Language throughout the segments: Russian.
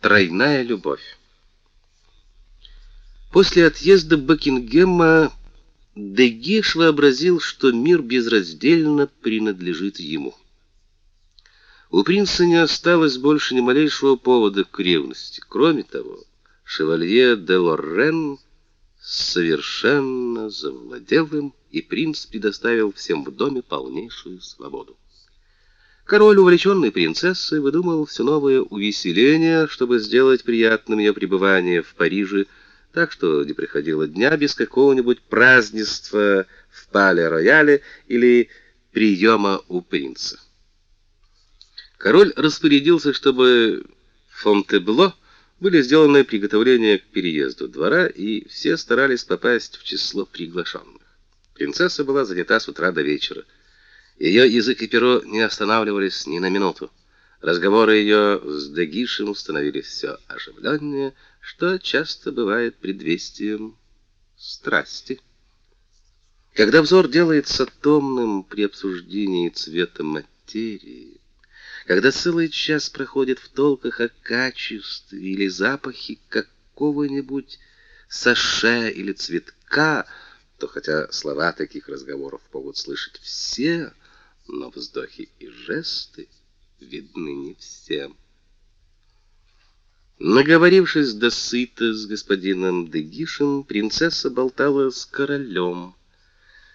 Тройная любовь. После отъезда Бекингема Дегиш вообразил, что мир безраздельно принадлежит ему. У принца не осталось больше ни малейшего повода к ревности. Кроме того, шевалье де Лоррен совершенно завладел им, и принц предоставил всем в доме полнейшую свободу. Король, увлеченный принцессой, выдумывал все новые увеселения, чтобы сделать приятным ее пребывание в Париже, так что не приходило дня без какого-нибудь празднества в пале-рояле или приема у принца. Король распорядился, чтобы в Фонтебло были сделаны приготовления к переезду двора, и все старались попасть в число приглашенных. Принцесса была занята с утра до вечера. Ее язык и перо не останавливались ни на минуту. Разговоры ее с Дагишем становились все оживленнее, что часто бывает предвестием страсти. Когда взор делается томным при обсуждении цвета материи, когда целый час проходит в толках о качестве или запахе какого-нибудь саше или цветка, то хотя слова таких разговоров могут слышать все, но вздохи и жесты видны не всем. Наговорившись до сыта с господином Дегишем, принцесса болтала с королем,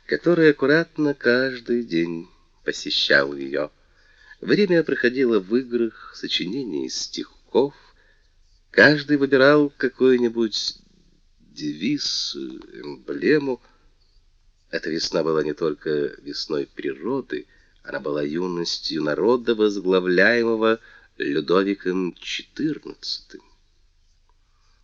который аккуратно каждый день посещал ее. Время проходило в играх, сочинении стихов. Каждый выбирал какой-нибудь девиз, эмблему. Эта весна была не только весной природы, она была юностью народа, возглавляемого Людовиком XIV.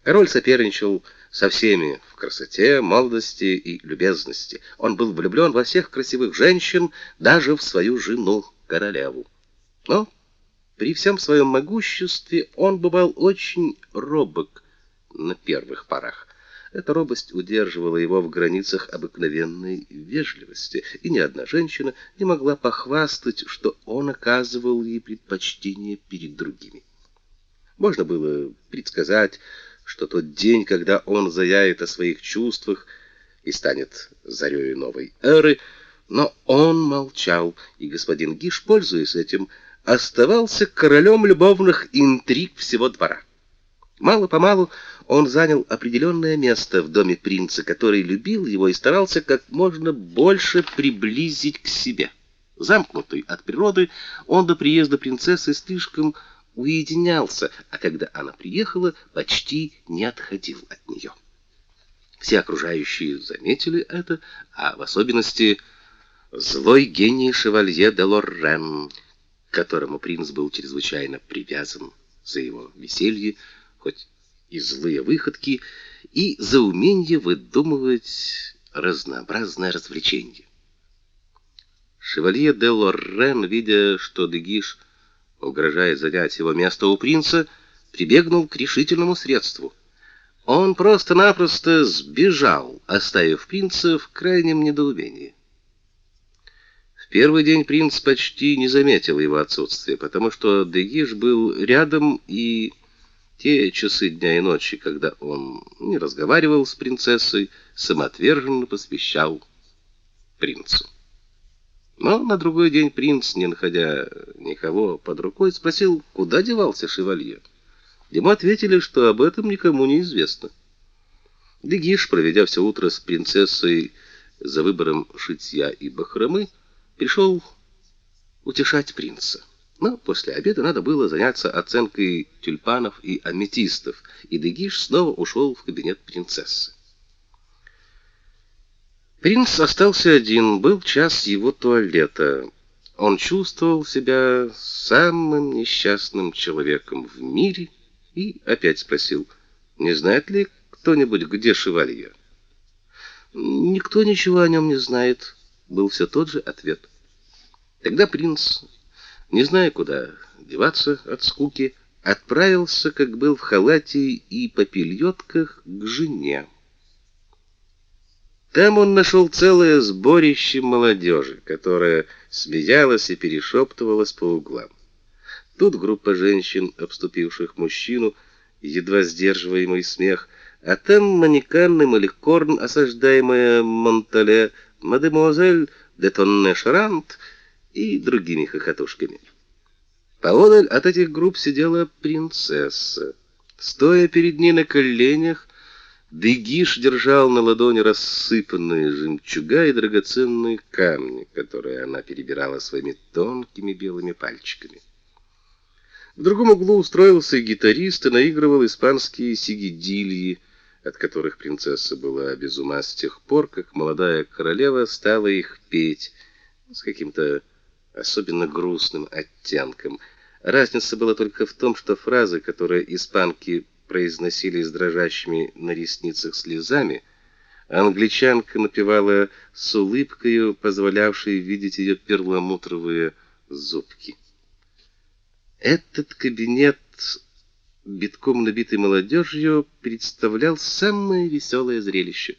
Король соперничал со всеми в красоте, молодости и любезности. Он был влюблен во всех красивых женщин, даже в свою жену, королеву. Но при всем своем могуществе он бывал очень робок на первых порах. Эта робость удерживала его в границах обыкновенной вежливости, и ни одна женщина не могла похвастать, что он оказывал ей предпочтение перед другими. Можно было предсказать, что тот день, когда он заявит о своих чувствах и станет зарею новой эры, но он молчал, и господин Гиш, пользуясь этим, оставался королем любовных интриг всего двора. Мало-помалу он занял определенное место в доме принца, который любил его и старался как можно больше приблизить к себе. Замкнутый от природы, он до приезда принцессы слишком уединялся, а когда она приехала, почти не отходил от нее. Все окружающие заметили это, а в особенности злой гений шевалье де Лоррен, к которому принц был чрезвычайно привязан за его веселье, хоть и злые выходки, и за умение выдумывать разнообразные развлечения. Шевалье де Лоррен, видя, что Дегиш угрожает занять его место у принца, прибегнул к решительному средству. Он просто-напросто сбежал, оставив принца в крайнем недоумении. В первый день принц почти не заметил его отсутствия, потому что Дегиш был рядом и те часы дня и ночи, когда он не разговаривал с принцессой, самоотверженно посвящал принцу. Но на другой день принц, не находя никого под рукой, спросил, куда девался шевалье. Ему ответили, что об этом никому не известно. Дегиш, проведя все утро с принцессой за выбором шитья и бахромы, пришел утешать принца. Но после обеда надо было заняться оценкой тюльпанов и аметистов, и Дегиш снова ушел в кабинет принцессы. Принц остался один, был час его туалета. Он чувствовал себя самым несчастным человеком в мире и опять спросил, не знает ли кто-нибудь, где шевалье. Никто ничего о нем не знает, был все тот же ответ. Тогда принц не зная, куда деваться от скуки, отправился, как был в халате и попельотках, к жене. Там он нашел целое сборище молодежи, которая смеялась и перешептывалась по углам. Тут группа женщин, обступивших мужчину, едва сдерживаемый смех, а там Манекан и Маликорн, осаждаемая Монтале, мадемуазель де Тонне-Шарант и другими хохотушками. Поодаль от этих групп сидела принцесса. Стоя перед ней на коленях, Дегиш держал на ладони рассыпанные жемчуга и драгоценные камни, которые она перебирала своими тонкими белыми пальчиками. В другом углу устроился гитарист и наигрывал испанские сигидильи, от которых принцесса была без ума с тех пор, как молодая королева стала их петь с каким-то особенно грустным оттенком. Разница была только в том, что фразы, которые испанки произносили с дрожащими на ресницах слезами, англичанка напевала с улыбкой, позволявшей видеть ее перламутровые зубки. Этот кабинет битком набитый молодежью, представлял самое веселое зрелище.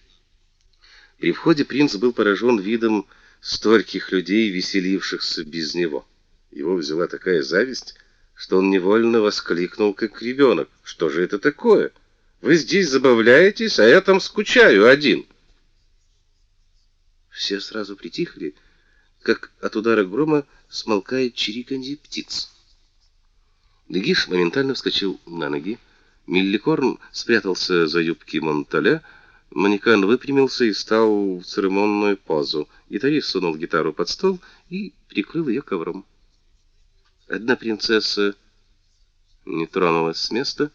При входе принц был поражен видом стольких людей, веселившихся без него. Его взяла такая зависть, что он невольно воскликнул, как ребенок. «Что же это такое? Вы здесь забавляетесь, а я там скучаю один». Все сразу притихли, как от удара грома смолкает чириканье птиц. Дегиш моментально вскочил на ноги. Милликорн спрятался за юбки Монталя. Манекан выпрямился и стал в церемонную позу. Гитарист сунул гитару под стол и прикрыл ее ковром. Одна принцесса не тронулась с места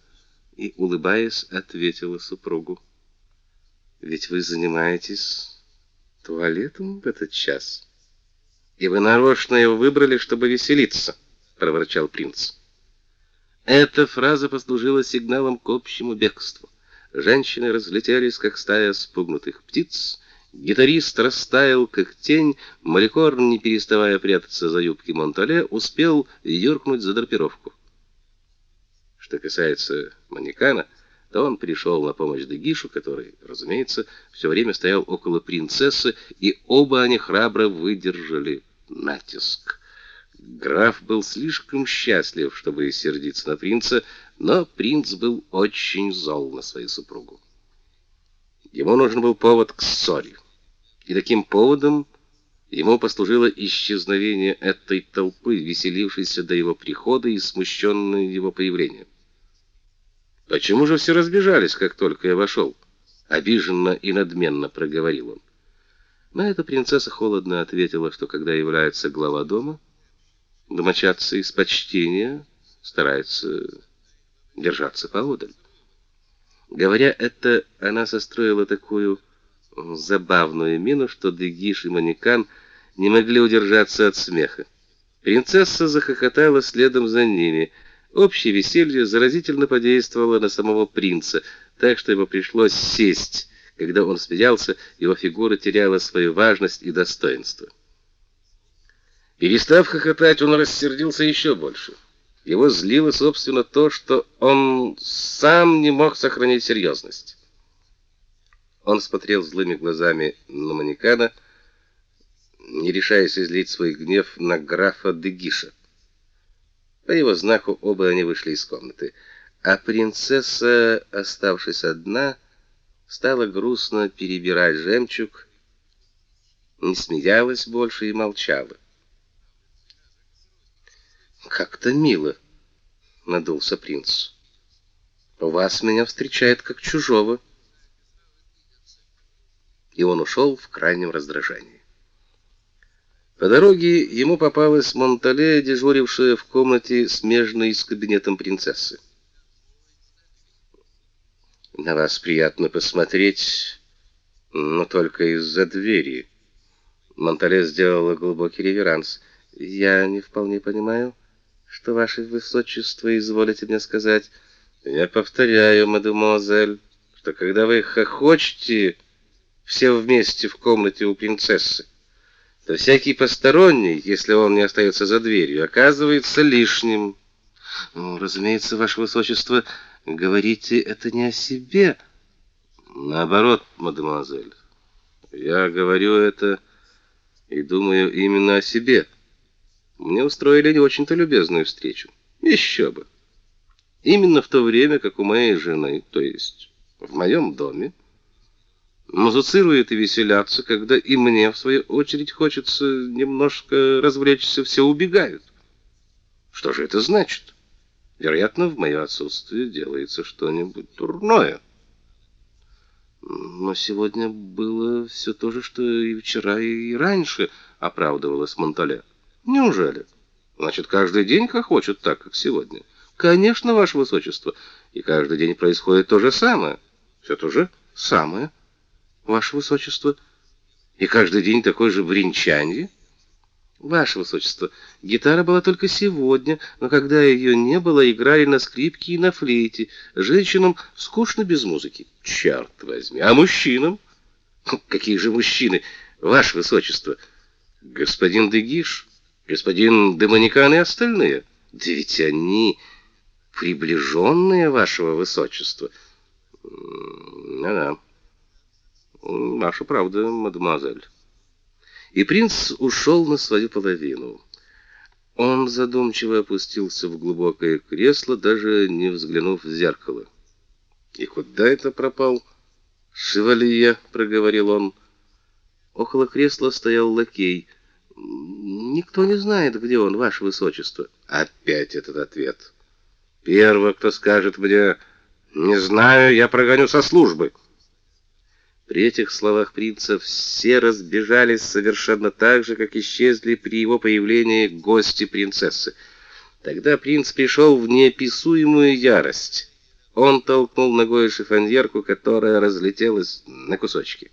и, улыбаясь, ответила супругу. «Ведь вы занимаетесь туалетом в этот час, и вы нарочно его выбрали, чтобы веселиться», — проворчал принц. Эта фраза послужила сигналом к общему бегству. Женщины разлетелись, как стая спугнутых птиц. Гитарист растаял, как тень. Маликорн, не переставая прятаться за юбки Монтале, успел юркнуть за драпировку. Что касается Манекана, то он пришел на помощь Дегишу, который, разумеется, все время стоял около принцессы, и оба они храбро выдержали натиск. Граф был слишком счастлив, чтобы сердиться на принца, но принц был очень зол на свою супругу. Ему нужен был повод к ссоре. И таким поводом ему послужило исчезновение этой толпы, веселившейся до его прихода и смущенной его появлением. Почему же все разбежались, как только я вошел? обиженно и надменно проговорил он. На это принцесса холодно ответила, что когда является глава дома, домочадцы из почтения стараются держаться поодаль. Говоря это, она состроила такую забавную мину, что Дегиш и Манекан не могли удержаться от смеха. Принцесса захохотала следом за ними. Общее веселье заразительно подействовало на самого принца, так что ему пришлось сесть. Когда он смеялся, его фигура теряла свою важность и достоинство. Перестав хохотать, он рассердился еще больше. Его злило, собственно, то, что он сам не мог сохранить серьезность. Он смотрел злыми глазами на Манекана, не решаясь излить свой гнев на графа Дегиша. По его знаку оба они вышли из комнаты, а принцесса, оставшись одна, стала грустно перебирать жемчуг, не смеялась больше и молчала. Как-то мило, надулся принц. Вас меня встречает как чужого. И он ушел в крайнем раздражении. По дороге ему попалась Монтале, дежурившая в комнате, смежной с кабинетом принцессы. На вас приятно посмотреть, но только из-за двери. Монтале сделала глубокий реверанс. Я не вполне понимаю, что ваше высочество изволите мне сказать. Я повторяю, мадемуазель, что когда вы хохочете все вместе в комнате у принцессы, то всякий посторонний, если он не остается за дверью, оказывается лишним. Ну, разумеется, ваше высочество, говорите это не о себе. Наоборот, мадемуазель. Я говорю это и думаю именно о себе. Мне устроили не очень-то любезную встречу. Еще бы. Именно в то время, как у моей жены, то есть в моем доме, музыцируют и веселятся, когда и мне, в свою очередь, хочется немножко развлечься, все убегают. Что же это значит? Вероятно, в мое отсутствие делается что-нибудь дурное. Но сегодня было все то же, что и вчера, и раньше, оправдывалась Монтале. Неужели? Значит, каждый день хохочут так, как сегодня. Конечно, ваше высочество, и каждый день происходит то же самое. Все то же самое, ваше высочество. И каждый день такой же бренчанье. Ваше высочество, гитара была только сегодня, но когда ее не было, играли на скрипке и на флейте. Женщинам скучно без музыки. Черт возьми. А мужчинам? Какие же мужчины, ваше высочество? Господин Дегиш, господин Демоникан и остальные. Да ведь они приближенные вашего высочества. Да-да. Наша правда, мадемуазель и принц ушел на свою половину. Он задумчиво опустился в глубокое кресло, даже не взглянув в зеркало. «И куда это пропал?» «Шевалье», — проговорил он. Около кресла стоял лакей. «Никто не знает, где он, ваше высочество». Опять этот ответ. «Первый, кто скажет мне, не знаю, я прогоню со службы». При этих словах принца все разбежались совершенно так же, как исчезли при его появлении гости принцессы. Тогда принц пришел в неописуемую ярость. Он толкнул ногой шифоньерку, которая разлетелась на кусочки.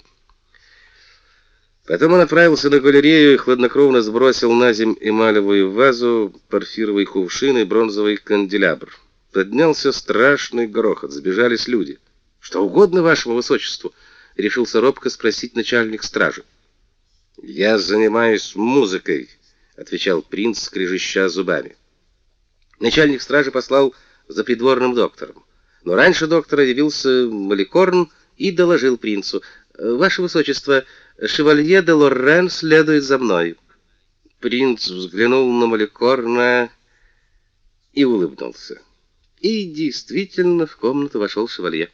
Потом он отправился на галерею и хладнокровно сбросил на земь эмалевую вазу, порфировый кувшин и бронзовый канделябр. Поднялся страшный грохот, сбежались люди. «Что угодно вашему высочеству!» решился робко спросить начальник стражи. «Я занимаюсь музыкой», — отвечал принц, скрежеща зубами. Начальник стражи послал за придворным доктором. Но раньше доктора явился Маликорн и доложил принцу. «Ваше высочество, шевалье де Лоррен следует за мной». Принц взглянул на Маликорна и улыбнулся. И действительно в комнату вошел шевалье.